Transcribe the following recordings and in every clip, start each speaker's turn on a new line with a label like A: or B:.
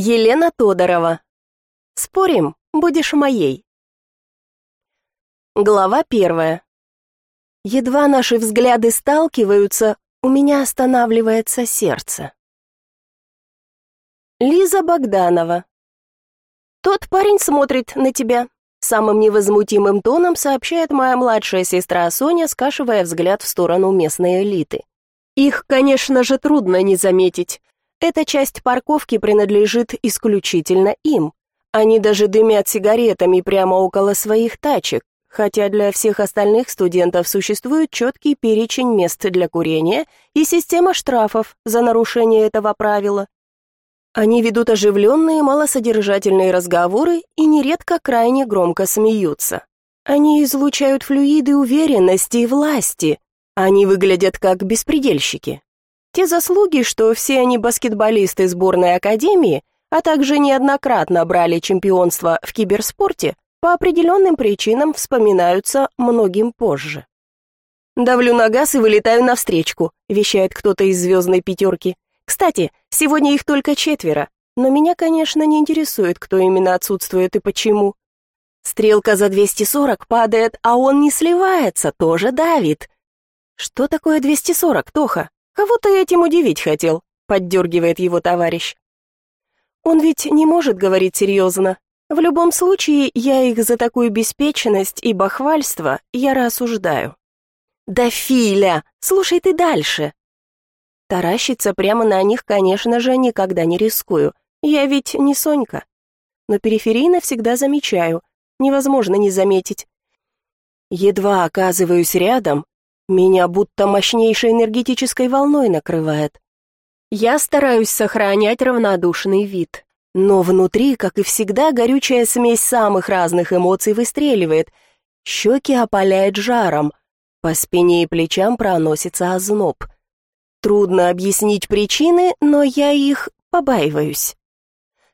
A: Елена Тодорова. Спорим, будешь моей. Глава первая. Едва наши взгляды сталкиваются, у меня останавливается сердце. Лиза Богданова. Тот парень смотрит на тебя. Самым невозмутимым тоном сообщает моя младшая сестра Соня, скашивая взгляд в сторону местной элиты. Их, конечно же, трудно не заметить. Эта часть парковки принадлежит исключительно им. Они даже дымят сигаретами прямо около своих тачек, хотя для всех остальных студентов существует четкий перечень мест для курения и система штрафов за нарушение этого правила. Они ведут оживленные, малосодержательные разговоры и нередко крайне громко смеются. Они излучают флюиды уверенности и власти. Они выглядят как беспредельщики. Те заслуги, что все они баскетболисты сборной академии, а также неоднократно брали чемпионство в киберспорте, по определенным причинам вспоминаются многим позже. «Давлю на газ и вылетаю навстречку», — вещает кто-то из звездной пятерки. «Кстати, сегодня их только четверо, но меня, конечно, не интересует, кто именно отсутствует и почему. Стрелка за 240 падает, а он не сливается, тоже давит. Что такое 240, Тоха? «Кого ты этим удивить хотел?» — поддергивает его товарищ. «Он ведь не может говорить серьезно. В любом случае, я их за такую беспечность и бахвальство яро осуждаю». «Да, Филя, слушай ты дальше!» Таращиться прямо на них, конечно же, никогда не рискую. Я ведь не Сонька. Но периферийно всегда замечаю. Невозможно не заметить. Едва оказываюсь рядом, меня будто мощнейшей энергетической волной накрывает. Я стараюсь сохранять равнодушный вид, но внутри, как и всегда, горючая смесь самых разных эмоций выстреливает. Щеки опаляет жаром, по спине и плечам проносится озноб. Трудно объяснить причины, но я их побаиваюсь.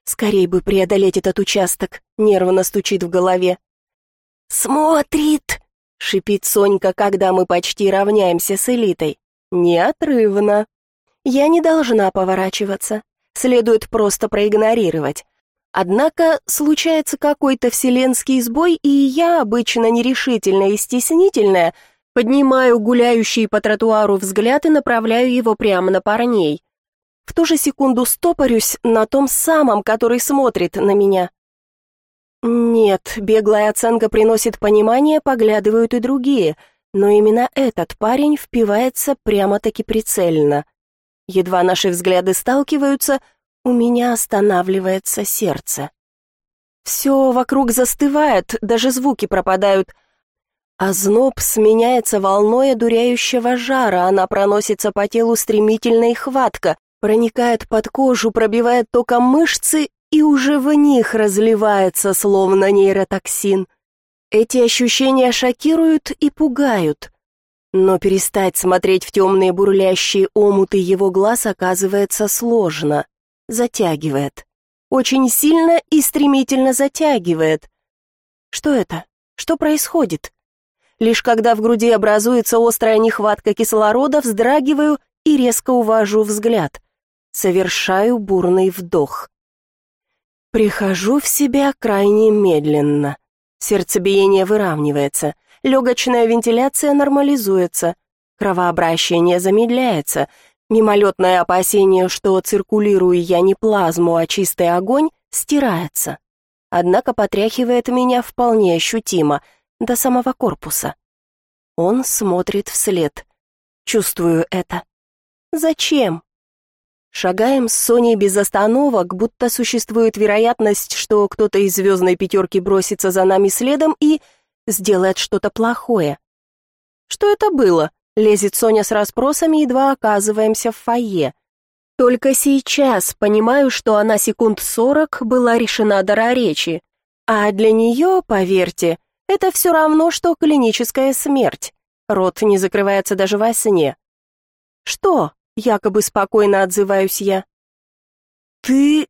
A: Скорей бы преодолеть этот участок, нервно стучит в голове. «Смотрит!» — шипит Сонька, когда мы почти равняемся с элитой. «Неотрывно. Я не должна поворачиваться. Следует просто проигнорировать. Однако случается какой-то вселенский сбой, и я, обычно нерешительная и стеснительная, поднимаю гуляющий по тротуару взгляд и направляю его прямо на парней. В ту же секунду стопорюсь на том самом, который смотрит на меня. Нет, беглая оценка приносит понимание, поглядывают и другие, но именно этот парень впивается прямо-таки прицельно. Едва наши взгляды сталкиваются, у меня останавливается сердце. Все вокруг застывает, даже звуки пропадают. А зноб сменяется волной одуряющего жара, она проносится по телу стремительно и хватко, проникает под кожу, пробивает током мышцы и уже в них разливается, словно нейротоксин. Эти ощущения шокируют и пугают. Но перестать смотреть в темные бурлящие омуты его глаз оказывается сложно. Затягивает. Очень сильно и стремительно затягивает. Что это? Что происходит? Лишь когда в груди образуется острая нехватка кислорода, вздрагиваю и резко увожу взгляд. Совершаю бурный вдох. Прихожу в себя крайне медленно. Сердцебиение выравнивается, легочная вентиляция нормализуется, кровообращение замедляется, мимолетное опасение, что циркулирую я не плазму, а чистый огонь, стирается. Однако потряхивает меня вполне ощутимо, до самого корпуса. Он смотрит вслед. Чувствую это. Зачем? Шагаем с Соней без остановок, будто существует вероятность, что кто-то из звездной пятерки бросится за нами следом и сделает что-то плохое. Что это было? Лезет Соня с расспросами, едва оказываемся в фойе. Только сейчас понимаю, что она секунд сорок была решена дара речи. А для нее, поверьте, это все равно, что клиническая смерть. Рот не закрывается даже во сне. «Что?» Якобы спокойно отзываюсь я. «Ты...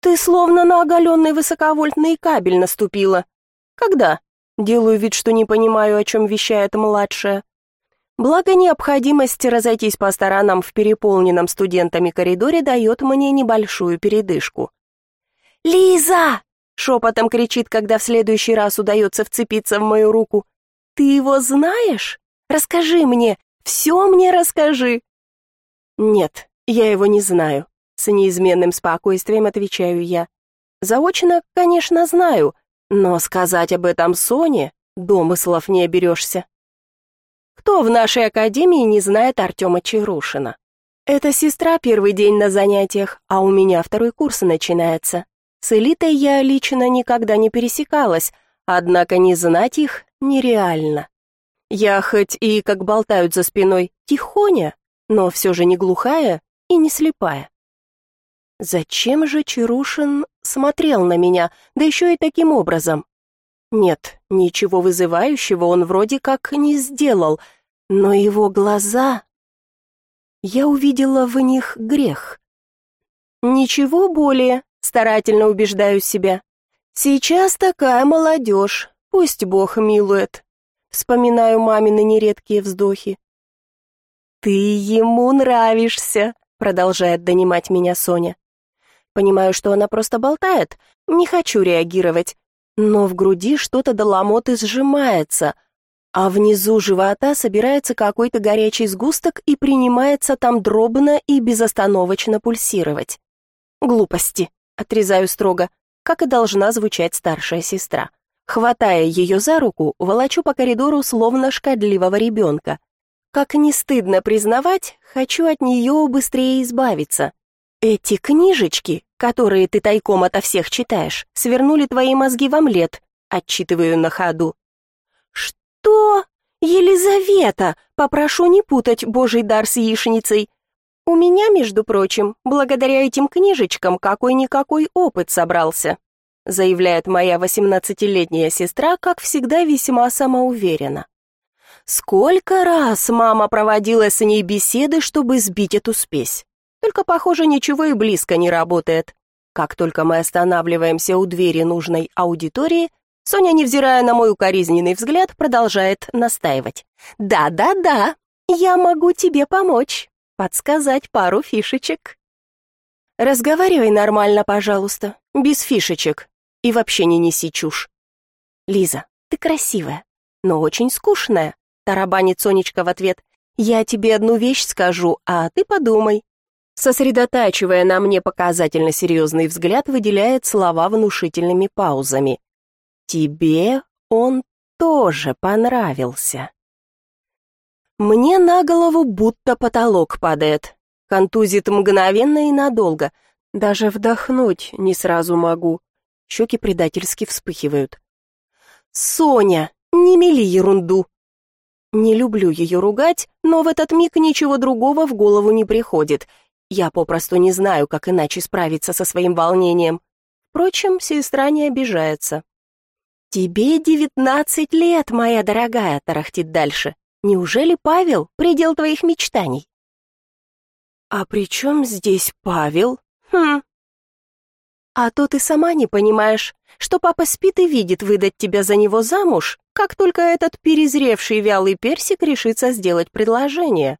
A: ты словно на оголенный высоковольтный кабель наступила. Когда?» Делаю вид, что не понимаю, о чем вещает младшая. Благо, необходимость разойтись по сторонам в переполненном студентами коридоре дает мне небольшую передышку. «Лиза!» — шепотом кричит, когда в следующий раз удается вцепиться в мою руку. «Ты его знаешь? Расскажи мне, все мне расскажи!» «Нет, я его не знаю», — с неизменным спокойствием отвечаю я. «Заочно, конечно, знаю, но сказать об этом Соне домыслов не оберешься». Кто в нашей академии не знает Артема Чарушина? Это сестра первый день на занятиях, а у меня второй курс начинается. С элитой я лично никогда не пересекалась, однако не знать их нереально. Я хоть и, как болтают за спиной, тихоня, но все же не глухая и не слепая. Зачем же Чарушин смотрел на меня, да еще и таким образом? Нет, ничего вызывающего он вроде как не сделал, но его глаза... Я увидела в них грех. Ничего более, старательно убеждаю себя. Сейчас такая молодежь, пусть Бог милует. Вспоминаю мамины нередкие вздохи. «Ты ему нравишься», — продолжает донимать меня Соня. Понимаю, что она просто болтает, не хочу реагировать, но в груди что-то до ломоты сжимается, а внизу живота собирается какой-то горячий сгусток и принимается там дробно и безостановочно пульсировать. Глупости, отрезаю строго, как и должна звучать старшая сестра. Хватая ее за руку, волочу по коридору словно шкодливого ребенка. Как не стыдно признавать, хочу от нее быстрее избавиться. Эти книжечки, которые ты тайком ото всех читаешь, свернули твои мозги в омлет, отчитываю на ходу. Что? Елизавета, попрошу не путать божий дар с яичницей. У меня, между прочим, благодаря этим книжечкам какой-никакой опыт собрался, заявляет моя восемнадцатилетняя сестра, как всегда весьма самоуверенно. Сколько раз мама проводила с ней беседы, чтобы сбить эту спесь. Только, похоже, ничего и близко не работает. Как только мы останавливаемся у двери нужной аудитории, Соня, невзирая на мой укоризненный взгляд, продолжает настаивать. «Да-да-да, я могу тебе помочь, подсказать пару фишечек». «Разговаривай нормально, пожалуйста, без фишечек, и вообще не неси чушь». «Лиза, ты красивая, но очень скучная», — тарабанит Сонечка в ответ. «Я тебе одну вещь скажу, а ты подумай, сосредотачивая на мне показательно серьезный взгляд, выделяет слова внушительными паузами. «Тебе он тоже понравился». Мне на голову будто потолок падает. Контузит мгновенно и надолго. Даже вдохнуть не сразу могу. Щеки предательски вспыхивают. «Соня, не мели ерунду!» Не люблю ее ругать, но в этот миг ничего другого в голову не приходит, я попросту не знаю, как иначе справиться со своим волнением. Впрочем, сестра не обижается. «Тебе девятнадцать лет, моя дорогая», — тарахтит дальше. «Неужели Павел — предел твоих мечтаний?» «А при чем здесь Павел?» «Хм...» «А то ты сама не понимаешь, что папа спит и видит выдать тебя за него замуж, как только этот перезревший вялый персик решится сделать предложение».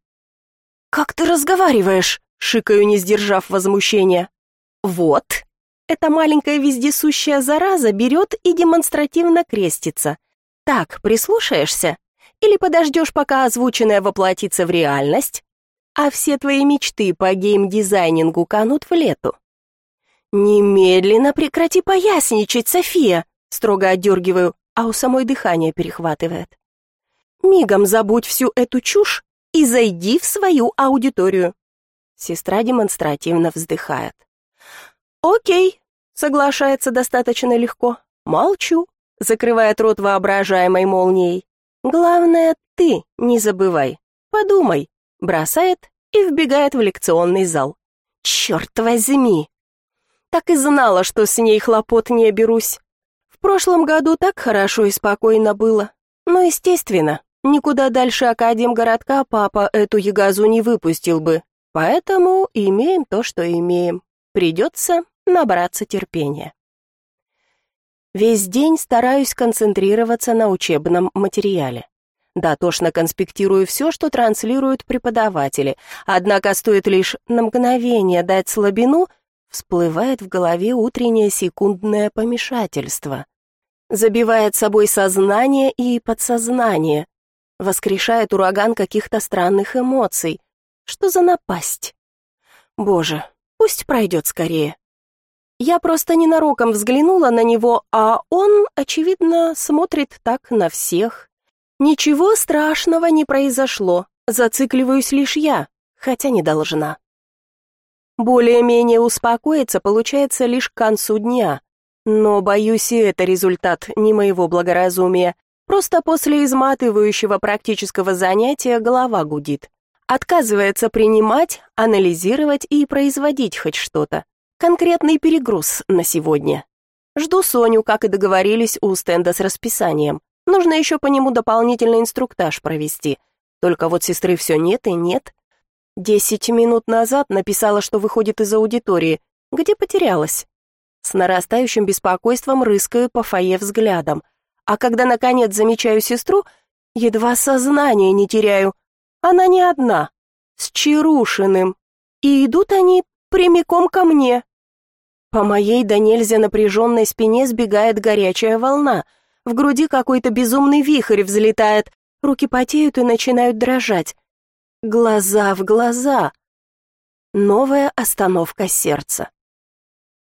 A: «Как ты разговариваешь?» Шикаю, не сдержав возмущения. Вот. Эта маленькая вездесущая зараза берет и демонстративно крестится. Так, прислушаешься? Или подождешь, пока озвученное воплотится в реальность? А все твои мечты по геймдизайнингу канут в лету. «Немедленно прекрати поясничать, София!» Строго отдергиваю, а у самой дыхание перехватывает. «Мигом забудь всю эту чушь и зайди в свою аудиторию. Сестра демонстративно вздыхает. «Окей», — соглашается достаточно легко. «Молчу», — закрывает рот воображаемой молнией. «Главное, ты не забывай. Подумай», — бросает и вбегает в лекционный зал. «Черт возьми!» Так и знала, что с ней хлопот не оберусь. В прошлом году так хорошо и спокойно было. Но, естественно, никуда дальше Академгородка папа эту ягозу не выпустил бы, Поэтому имеем то, что имеем. Придется набраться терпения. Весь день стараюсь концентрироваться на учебном материале. Дотошно конспектирую все, что транслируют преподаватели, однако стоит лишь на мгновение дать слабину, всплывает в голове утреннее секундное помешательство. Забивает собой сознание и подсознание. Воскрешает ураган каких-то странных эмоций. Что за напасть? Боже, пусть пройдет скорее. Я просто ненароком взглянула на него, а он, очевидно, смотрит так на всех. Ничего страшного не произошло, зацикливаюсь лишь я, хотя не должна. Более-менее успокоиться получается лишь к концу дня. Но, боюсь, и это результат не моего благоразумия. Просто после изматывающего практического занятия голова гудит. Отказывается принимать, анализировать и производить хоть что-то. Конкретный перегруз на сегодня. Жду Соню, как и договорились у стенда с расписанием. Нужно еще по нему дополнительный инструктаж провести. Только вот сестры все нет и нет. Десять минут назад написала, что выходит из аудитории. Где потерялась? С нарастающим беспокойством рыскаю по фойе взглядом. А когда, наконец, замечаю сестру, едва сознание не теряю. Она не одна, с Чарушиным. И идут они прямиком ко мне. По моей да нельзя напряженной спине сбегает горячая волна. В груди какой-то безумный вихрь взлетает, руки потеют и начинают дрожать. Глаза в глаза. Новая остановка сердца.